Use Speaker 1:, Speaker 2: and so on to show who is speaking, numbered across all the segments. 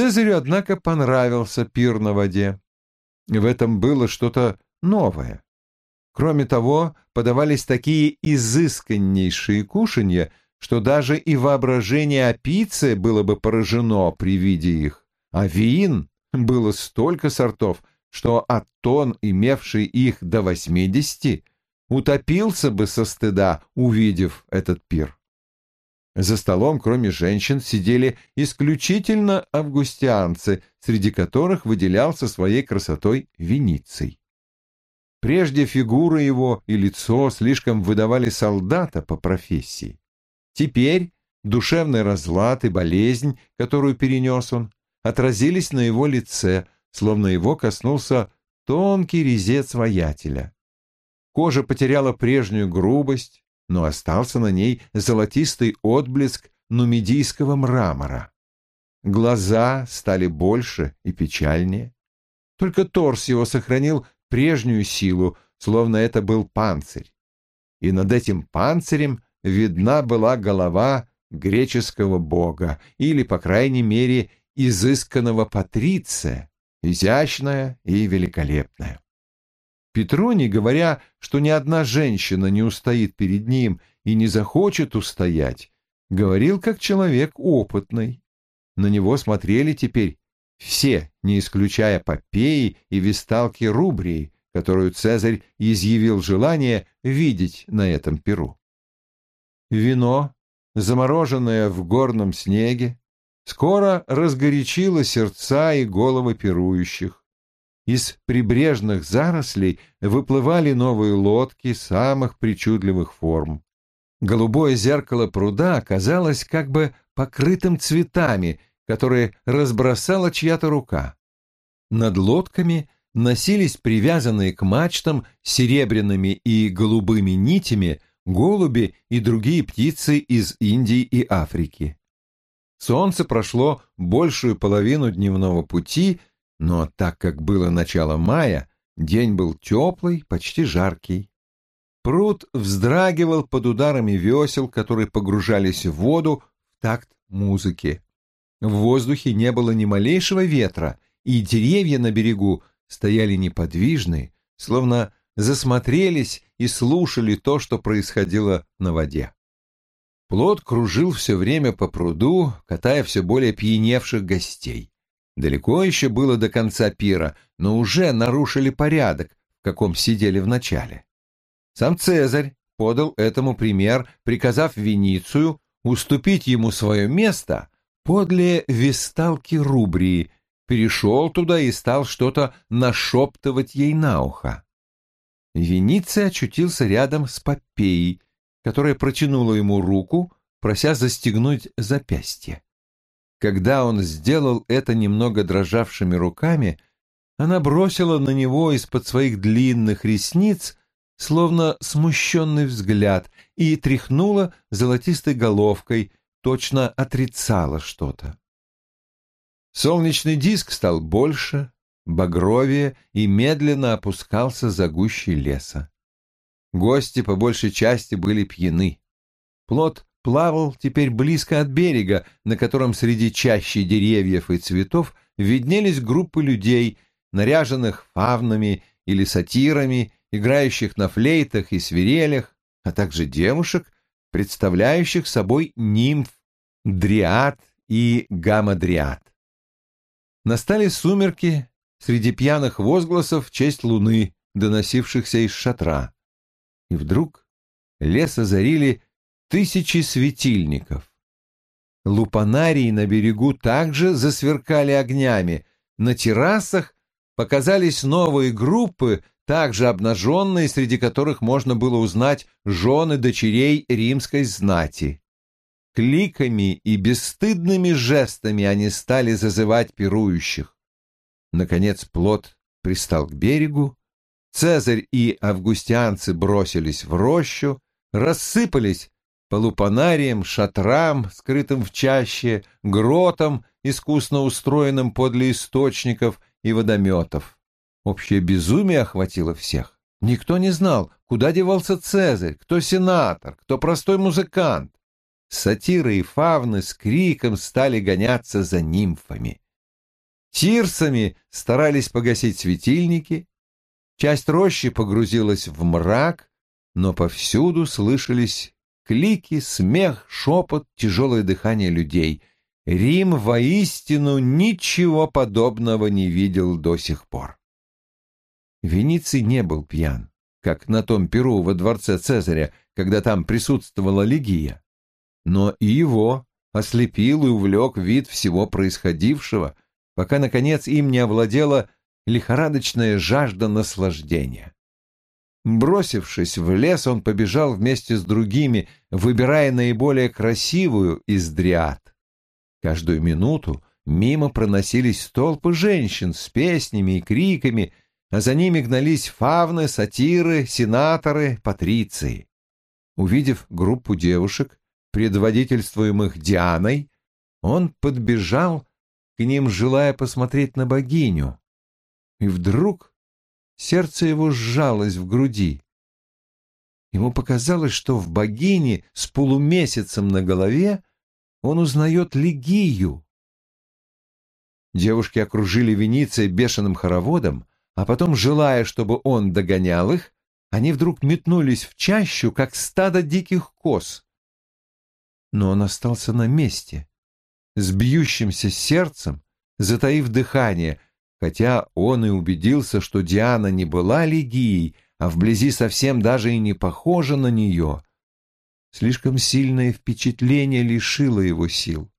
Speaker 1: Цезарю, однако, понравился пир на воде. В этом было что-то новое. Кроме того, подавались такие изысканнейшие кушанья, что даже и воображение о пицце было бы поражено при виде их. А вин было столько сортов, что Аттон, имевший их до восьмидесяти, утопился бы со стыда, увидев этот пир. За столом, кроме женщин, сидели исключительно августианцы, среди которых выделялся своей красотой Вениций. Прежде фигура его и лицо слишком выдавали солдата по профессии. Теперь душевный разлад и болезнь, которую перенес он, отразились на его лице, словно его коснулся тонкий резец воятеля. Кожа потеряла прежнюю грубость, но остался на ней золотистый отблеск нумидийского мрамора. Глаза стали больше и печальнее. Только торс его сохранил прежнюю силу, словно это был панцирь. И над этим панцирем видна была голова греческого бога, или, по крайней мере, изысканного патриция, изящная и великолепная. Петроний, говоря, что ни одна женщина не устоит перед ним и не захочет устоять, говорил как человек опытный. На него смотрели теперь все, не исключая Попеи и висталки Рубрии, которую Цезарь изъявил желание видеть на этом перу. Вино, замороженное в горном снеге, скоро разгорячило сердца и головы пирующих. Из прибрежных зарослей выплывали новые лодки самых причудливых форм. Голубое зеркало пруда оказалось как бы покрытым цветами, которые разбросала чья-то рука. Над лодками носились привязанные к мачтам серебряными и голубыми нитями голуби и другие птицы из Индии и Африки. Солнце прошло большую половину дневного пути но так как было начало мая, день был теплый, почти жаркий. Пруд вздрагивал под ударами весел, которые погружались в воду в такт музыки. В воздухе не было ни малейшего ветра, и деревья на берегу стояли неподвижные, словно засмотрелись и слушали то, что происходило на воде. Плот кружил все время по пруду, катая все более пьяневших гостей. Далеко еще было до конца пира, но уже нарушили порядок, в каком сидели в начале. Сам Цезарь подал этому пример, приказав Веницию уступить ему свое место подле весталки Рубрии, перешел туда и стал что-то нашептывать ей на ухо. Вениций очутился рядом с Попеей, которая протянула ему руку, прося застегнуть запястье. Когда он сделал это немного дрожавшими руками, она бросила на него из-под своих длинных ресниц словно смущенный взгляд и тряхнула золотистой головкой, точно отрицала что-то. Солнечный диск стал больше, багровее и медленно опускался за гущей леса. Гости по большей части были пьяны. Плод плавал теперь близко от берега, на котором среди чащи деревьев и цветов виднелись группы людей, наряженных фавнами или сатирами, играющих на флейтах и свирелях, а также девушек, представляющих собой нимф, дриад и гамадриад. Настали сумерки среди пьяных возгласов в честь луны, доносившихся из шатра. И вдруг лес озарили тысячи светильников. Лупанарии на берегу также засверкали огнями. На террасах показались новые группы, также обнаженные, среди которых можно было узнать жены дочерей римской знати. Кликами и бесстыдными жестами они стали зазывать пирующих. Наконец плод пристал к берегу, Цезарь и августианцы бросились в рощу, рассыпались по лупанариям, шатрам, скрытым в чаще, гротам, искусно устроенным подле источников и водометов. Общее безумие охватило всех. Никто не знал, куда девался Цезарь, кто сенатор, кто простой музыкант. Сатиры и фавны с криком стали гоняться за нимфами. тирсами старались погасить светильники, часть рощи погрузилась в мрак, но повсюду слышались клики, смех, шепот, тяжелое дыхание людей. Рим воистину ничего подобного не видел до сих пор. Вениций не был пьян, как на том перу во дворце Цезаря, когда там присутствовала Легия. Но и его ослепил и увлек вид всего происходившего, пока, наконец, им не овладела лихорадочная жажда наслаждения. Бросившись в лес, он побежал вместе с другими, выбирая наиболее красивую из дриад. Каждую минуту мимо проносились толпы женщин с песнями и криками, а за ними гнались фавны, сатиры, сенаторы, патриции. Увидев группу девушек, предводительствуемых Дианой, он подбежал к ним, желая посмотреть на богиню. И вдруг сердце его сжалось в груди. Ему показалось, что в богине с полумесяцем на голове он узнает Лигию. Девушки окружили Вениция бешеным хороводом, а потом, желая, чтобы он догонял их, они вдруг метнулись в чащу, как стадо диких коз. Но он остался на месте, с бьющимся сердцем, затаив дыхание, хотя он и убедился, что Диана не была Лигией, а вблизи совсем даже и не похожа на нее. Слишком сильное впечатление лишило его сил.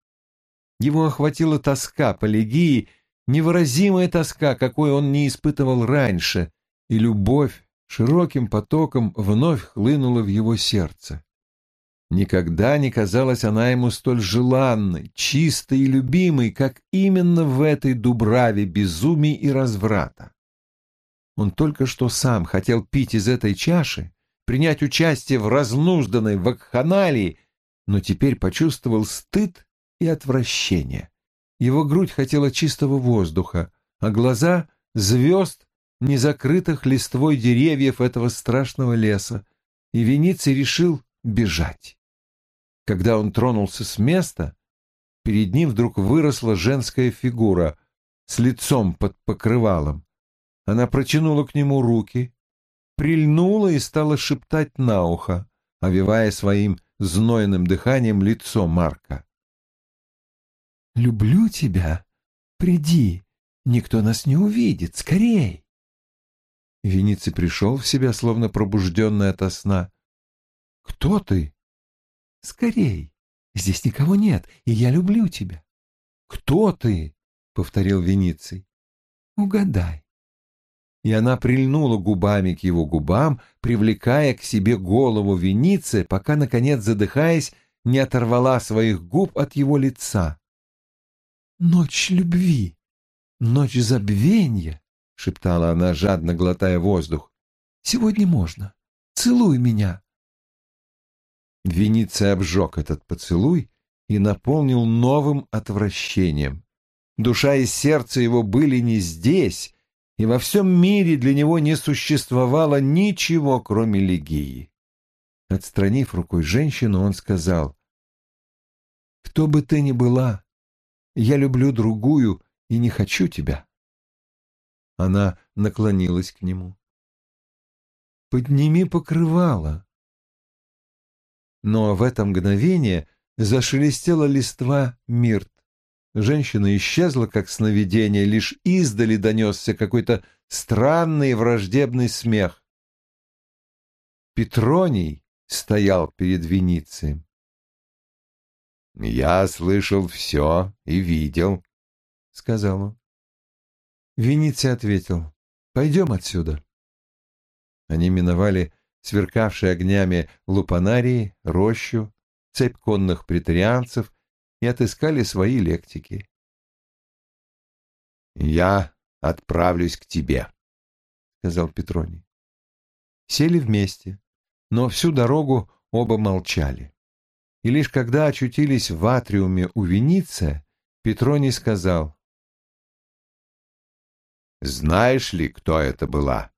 Speaker 1: Его охватила тоска по Лигии, невыразимая тоска, какой он не испытывал раньше, и любовь широким потоком вновь хлынула в его сердце. Никогда не казалась она ему столь желанной, чистой и любимой, как именно в этой дубраве безумий и разврата. Он только что сам хотел пить из этой чаши, принять участие в разнужданной вакханалии, но теперь почувствовал стыд и отвращение. Его грудь хотела чистого воздуха, а глаза — звезд, не закрытых листвой деревьев этого страшного леса, и Вениций решил бежать. Когда он тронулся с места, перед ним вдруг выросла женская фигура с лицом под покрывалом. Она протянула к нему руки, прильнула и стала шептать на ухо, овивая своим знойным дыханием лицо Марка. «Люблю тебя. Приди. Никто нас не увидит. Скорей!» Вениций пришел в себя, словно пробужденный ото сна. «Кто ты?» «Скорей! Здесь никого нет, и я люблю тебя». «Кто ты?» — повторил Вениций. «Угадай и она прильнула губами к его губам, привлекая к себе голову Веницы, пока, наконец, задыхаясь, не оторвала своих губ от его лица. «Ночь любви, ночь забвенья», — шептала она, жадно глотая воздух. «Сегодня можно. Целуй меня». Вениция обжег этот поцелуй и наполнил новым отвращением. Душа и сердце его были не здесь, и во всем мире для него не существовало ничего, кроме Легии. Отстранив рукой женщину, он сказал, «Кто бы ты ни была, я люблю другую и не хочу тебя». Она наклонилась к нему. «Подними покрывало». Но в это мгновение зашелестела листва мирт. Женщина исчезла, как сновидение, лишь издали донесся какой-то странный враждебный смех. Петроний стоял перед Веницием. «Я слышал все и видел», — сказал он. Вениций ответил, «Пойдем отсюда». Они миновали сверкавшие огнями лупанарии, рощу, цепь конных претарианцев и отыскали свои лектики. «Я отправлюсь к тебе», — сказал Петроний. Сели вместе, но всю дорогу оба молчали. И лишь когда очутились в атриуме у Вениция, Петроний сказал, «Знаешь ли, кто это была?»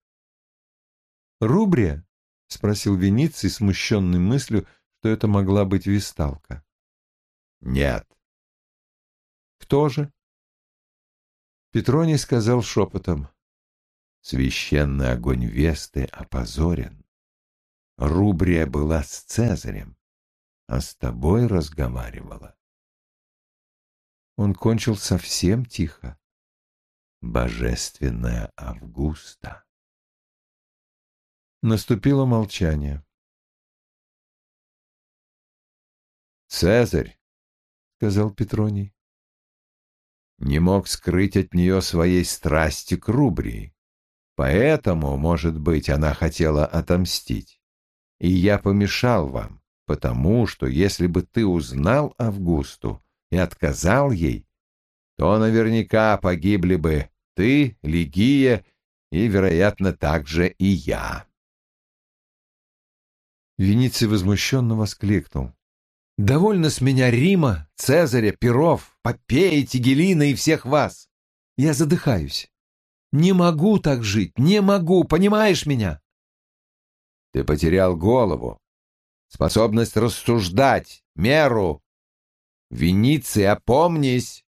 Speaker 1: «Рубрия?» — спросил Вениций, смущенный мыслью, что это могла быть висталка. Нет. Кто же? Петроний сказал шепотом. Священный огонь Весты опозорен. Рубрия была с Цезарем, а с тобой разговаривала. Он кончил совсем тихо. Божественная Августа. Наступило молчание. «Цезарь», — сказал Петроний, — не мог скрыть от нее своей страсти к Рубрии. Поэтому, может быть, она хотела отомстить. И я помешал вам, потому что если бы ты узнал Августу и отказал ей, то наверняка погибли бы ты, Лигия и, вероятно, также и я. Вениций возмущенно воскликнул. «Довольно с меня Рима, Цезаря, Перов, Попея, Тигелина и всех вас. Я задыхаюсь. Не могу так жить, не могу, понимаешь меня? Ты потерял голову, способность рассуждать, меру. Веницы, опомнись.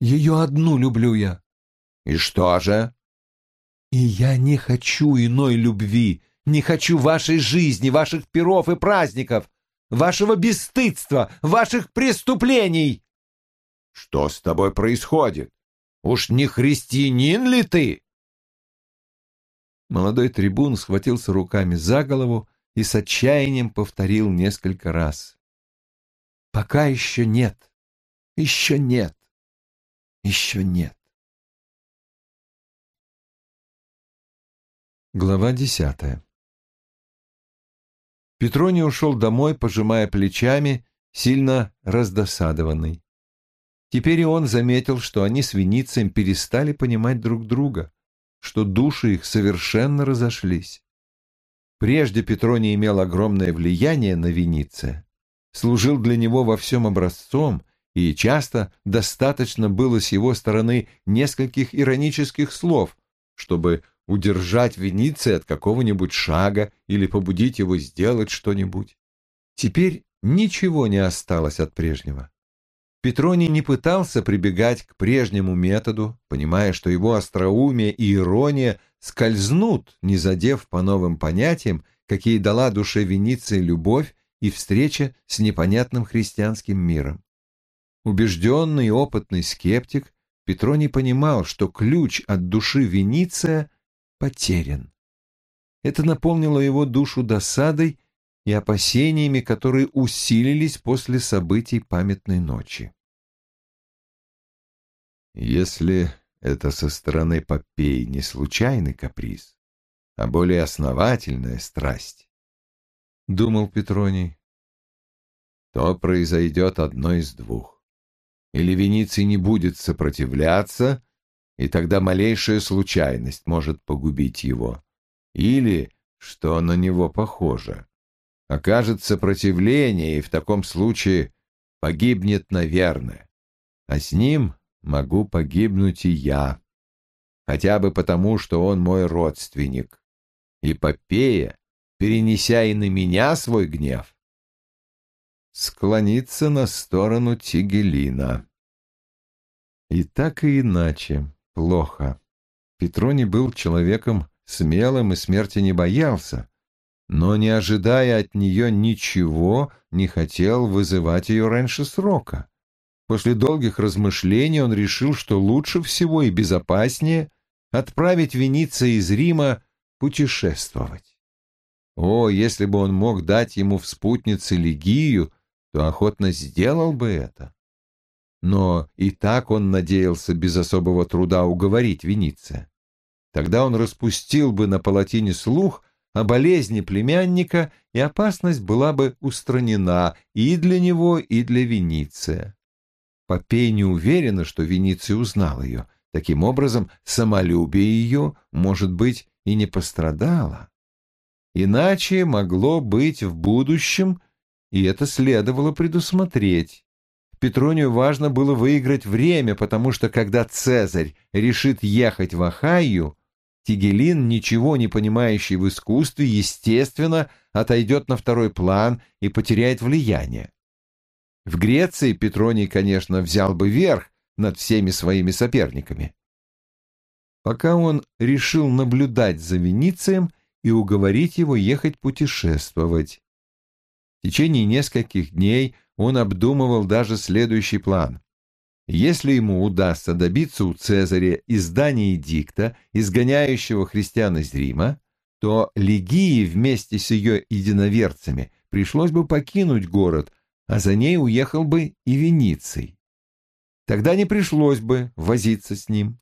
Speaker 1: Ее одну люблю я. И что же? И я не хочу иной любви, не хочу вашей жизни, ваших перов и праздников, вашего бесстыдства, ваших преступлений. Что с тобой происходит? Уж не христианин ли ты?» Молодой трибун схватился руками за голову и с отчаянием повторил несколько раз. «Пока еще нет, еще нет, еще нет». Глава десятая Петроний ушел домой, пожимая плечами, сильно раздосадованный. Теперь и он заметил, что они с Веницием перестали понимать друг друга, что души их совершенно разошлись. Прежде Петроний имел огромное влияние на Вениция, служил для него во всем образцом, и часто достаточно было с его стороны нескольких иронических слов, чтобы удержать Вениция от какого-нибудь шага или побудить его сделать что-нибудь. Теперь ничего не осталось от прежнего. Петроний не пытался прибегать к прежнему методу, понимая, что его остроумие и ирония скользнут, не задев по новым понятиям, какие дала душе Венеции любовь и встреча с непонятным христианским миром. Убежденный и опытный скептик, Петроний понимал, что ключ от души Вениция потерян. Это наполнило его душу досадой и опасениями, которые усилились после событий памятной ночи. Если это со стороны Попеи не случайный каприз, а более основательная страсть, — думал Петроний, — то произойдет одно из двух. Или Вениций не будет сопротивляться, и тогда малейшая случайность может погубить его, или, что на него похоже, окажет сопротивление и в таком случае погибнет, наверное, а с ним могу погибнуть и я, хотя бы потому, что он мой родственник. И Попея, перенеся и на меня свой гнев, склониться на сторону Тигелина. И так и иначе, плохо. Петроний был человеком смелым и смерти не боялся, но, не ожидая от нее ничего, не хотел вызывать ее раньше срока. После долгих размышлений он решил, что лучше всего и безопаснее отправить Вениция из Рима путешествовать. О, если бы он мог дать ему в спутнице Лигию, то охотно сделал бы это. Но и так он надеялся без особого труда уговорить Вениция. Тогда он распустил бы на палатине слух о болезни племянника, и опасность была бы устранена и для него, и для Вениция. Попей не уверена, что Вениций узнал ее. Таким образом, самолюбие ее, может быть, и не пострадало. Иначе могло быть в будущем, и это следовало предусмотреть. Петронию важно было выиграть время, потому что когда Цезарь решит ехать в Ахайю, Тигелин, ничего не понимающий в искусстве, естественно, отойдет на второй план и потеряет влияние. В Греции Петроний, конечно, взял бы верх, над всеми своими соперниками. Пока он решил наблюдать за Веницием и уговорить его ехать путешествовать. В течение нескольких дней он обдумывал даже следующий план. Если ему удастся добиться у Цезаря издания эдикта, изгоняющего христиан из Рима, то Легии вместе с ее единоверцами пришлось бы покинуть город, а за ней уехал бы и Вениций. Тогда не пришлось бы возиться с ним.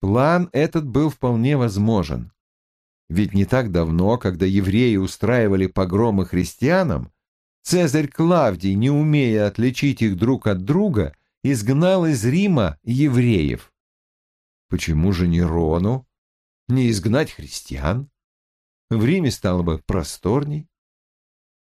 Speaker 1: План этот был вполне возможен. Ведь не так давно, когда евреи устраивали погромы христианам, Цезарь Клавдий, не умея отличить их друг от друга, изгнал из Рима евреев. Почему же Нерону не изгнать христиан? В Риме стало бы просторней.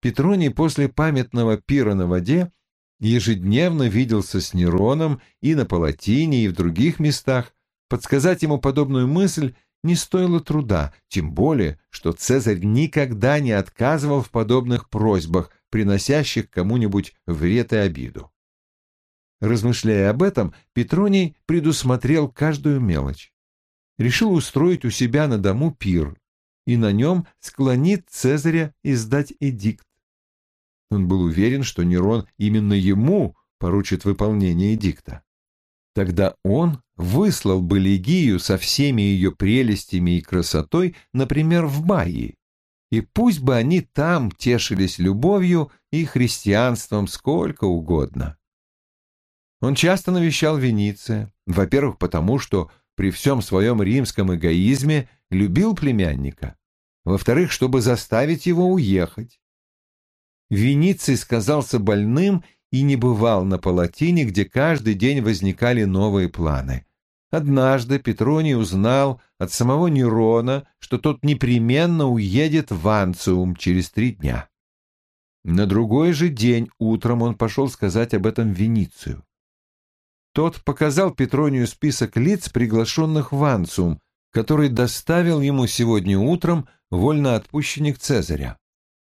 Speaker 1: Петроний после памятного пира на воде ежедневно виделся с Нероном и на Палатине, и в других местах. Подсказать ему подобную мысль не стоило труда, тем более, что Цезарь никогда не отказывал в подобных просьбах, приносящих кому-нибудь вред и обиду. Размышляя об этом, Петроний предусмотрел каждую мелочь. Решил устроить у себя на дому пир и на нем склонит Цезаря издать эдикт. Он был уверен, что Нерон именно ему поручит выполнение эдикта. Тогда он выслал бы Легию со всеми ее прелестями и красотой, например, в Майи, и пусть бы они там тешились любовью и христианством сколько угодно. Он часто навещал Вениция, во-первых, потому что при всем своем римском эгоизме любил племянника, во-вторых, чтобы заставить его уехать. Вениций сказался больным и не бывал на Палатине, где каждый день возникали новые планы. Однажды Петроний узнал от самого Нерона, что тот непременно уедет в Анциум через три дня. На другой же день утром он пошел сказать об этом Веницию. Тот показал Петронию список лиц, приглашенных в Анциум, который доставил ему сегодня утром вольноотпущенник Цезаря.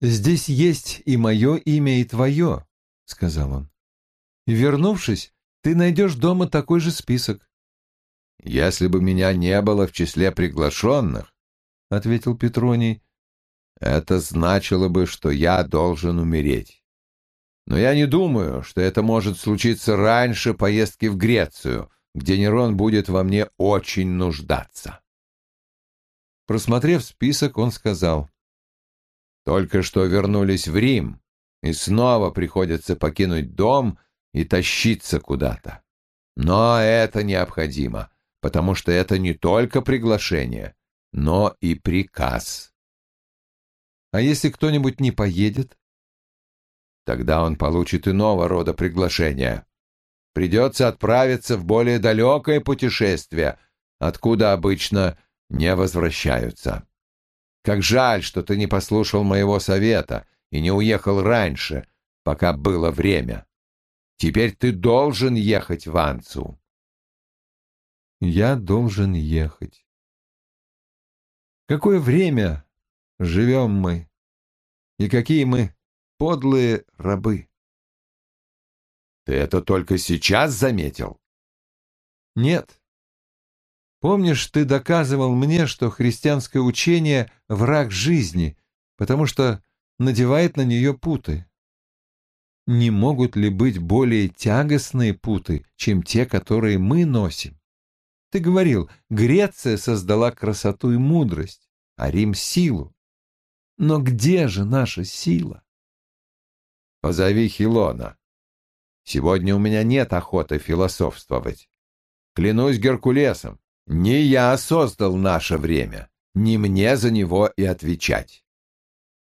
Speaker 1: «Здесь есть и мое имя, и твое», — сказал он. «Вернувшись, ты найдешь дома такой же список.
Speaker 2: «Если бы меня не было в числе приглашенных, — ответил Петроний, — это значило бы, что я должен умереть. Но я не думаю, что это может случиться раньше поездки в Грецию, где Нерон будет во мне очень нуждаться».
Speaker 1: Просмотрев список, он сказал,
Speaker 2: «Только что вернулись в Рим, и снова приходится покинуть дом и тащиться куда-то. Но это необходимо потому что это не только приглашение, но и приказ.
Speaker 1: А если кто-нибудь не поедет?
Speaker 2: Тогда он получит иного рода приглашение. Придется отправиться в более далекое путешествие, откуда обычно не возвращаются. Как жаль, что ты не послушал моего совета и не уехал раньше, пока было время. Теперь ты должен ехать в Анцу
Speaker 1: я должен ехать. Какое время живем мы, и какие мы подлые рабы.
Speaker 2: Ты это только сейчас заметил?
Speaker 1: Нет. Помнишь, ты доказывал мне, что христианское учение — враг жизни, потому что надевает на нее путы. Не могут ли быть более тягостные путы, чем те, которые мы носим? Ты говорил, Греция создала красоту и мудрость, а Рим — силу. Но где же наша сила?
Speaker 2: Позови Хилона. Сегодня у меня нет охоты философствовать. Клянусь Геркулесом, не я создал наше время, не мне за него и отвечать.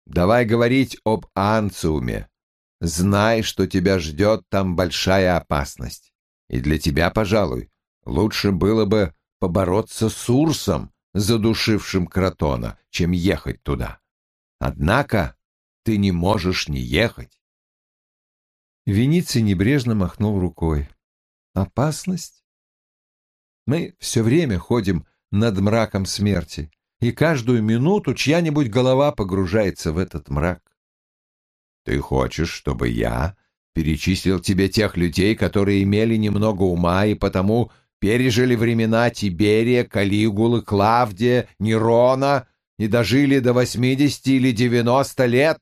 Speaker 2: Давай говорить об Анциуме. Знай, что тебя ждет там большая опасность. И для тебя, пожалуй, Лучше было бы побороться с Урсом, задушившим Кротона, чем ехать туда. Однако ты не можешь не ехать.
Speaker 1: Вениций небрежно махнул рукой. Опасность? Мы все время ходим над мраком смерти, и каждую минуту чья-нибудь голова погружается в этот мрак.
Speaker 2: Ты хочешь, чтобы я перечислил тебе тех людей, которые имели немного ума и потому пережили времена Тиберия, Калигулы, Клавдия, Нерона и дожили до восьмидесяти или девяносто лет.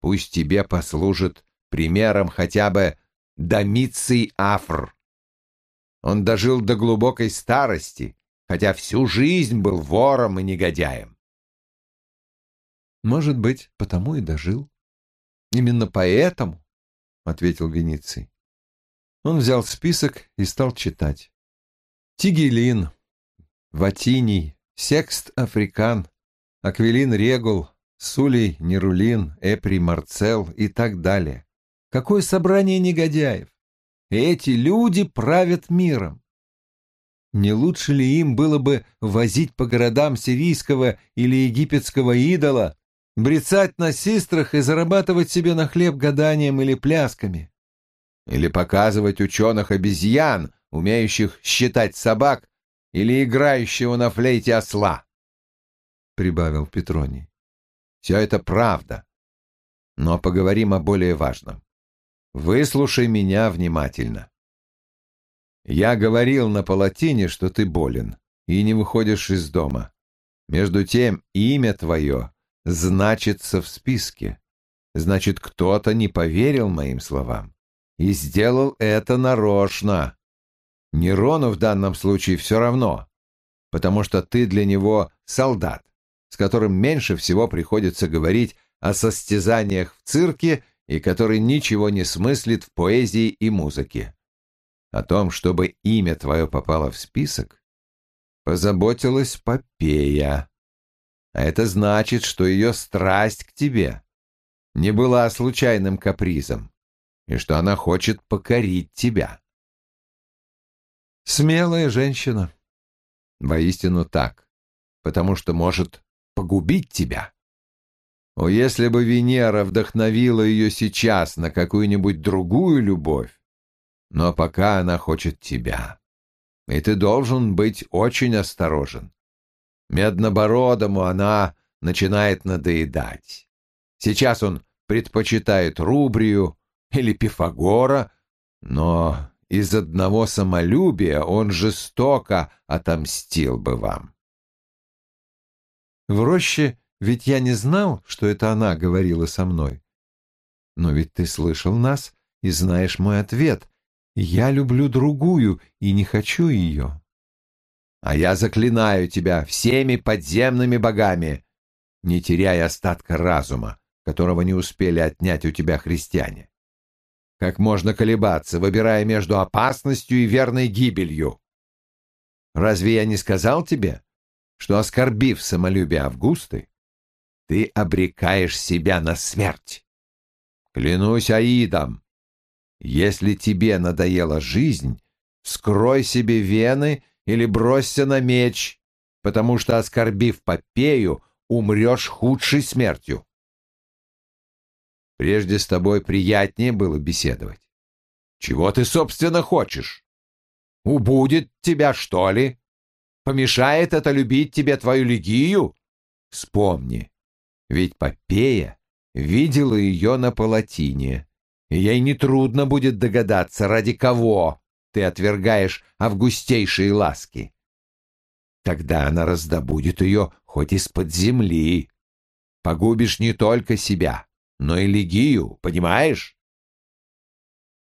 Speaker 2: Пусть тебе послужит примером хотя бы Домиций Афр. Он дожил до глубокой старости, хотя всю жизнь был вором и негодяем.
Speaker 1: Может быть, потому и дожил. Именно поэтому, — ответил Вениций. Он взял список и стал читать. Тигелин, Ватиний, Секст Африкан, Аквилин Регул, Сулей Нерулин, Эпри Марцел и так далее. Какое собрание негодяев! Эти люди правят миром. Не лучше ли им было бы возить по городам сирийского или египетского идола, брецать на систрах и зарабатывать себе на хлеб гаданием или плясками?
Speaker 2: Или показывать ученых-обезьян, умеющих считать собак, или играющего на флейте осла? — прибавил Петроний. Все это правда. Но поговорим о более важном. Выслушай меня внимательно. Я говорил на палатине, что ты болен и не выходишь из дома. Между тем, имя твое значится в списке. Значит, кто-то не поверил моим словам и сделал это нарочно. Нерону в данном случае все равно, потому что ты для него солдат, с которым меньше всего приходится говорить о состязаниях в цирке и который ничего не смыслит в поэзии и музыке о том, чтобы имя твое попало в список, позаботилась Попея. А это значит, что ее страсть к тебе не была случайным капризом, и что она хочет покорить тебя.
Speaker 1: Смелая женщина.
Speaker 2: Воистину так, потому что может погубить тебя. О, если бы Венера вдохновила ее сейчас на какую-нибудь другую любовь, но пока она хочет тебя. И ты должен быть очень осторожен. Меднобородому она начинает надоедать. Сейчас он предпочитает Рубрию или Пифагора, но из одного самолюбия он жестоко отомстил бы вам.
Speaker 1: В роще ведь я не знал, что это она говорила со мной. Но ведь ты слышал нас и знаешь мой ответ, я люблю другую и не хочу ее.
Speaker 2: А я заклинаю тебя всеми подземными богами, не теряя остатка разума, которого не успели отнять у тебя христиане. Как можно колебаться, выбирая между опасностью и верной гибелью? Разве я не сказал тебе, что, оскорбив самолюбие Августы, ты обрекаешь себя на смерть? Клянусь Аидом, если тебе надоела жизнь, скрой себе вены или бросься на меч, потому что, оскорбив Попею, умрешь худшей смертью. Прежде с тобой приятнее было беседовать. Чего ты, собственно, хочешь? Убудет тебя, что ли? Помешает это любить тебе твою легию? Вспомни, ведь Попея видела ее на палатине и ей нетрудно будет догадаться, ради кого ты отвергаешь августейшие ласки. Тогда она раздобудет ее хоть из-под земли. Погубишь не только себя, но и Легию, понимаешь?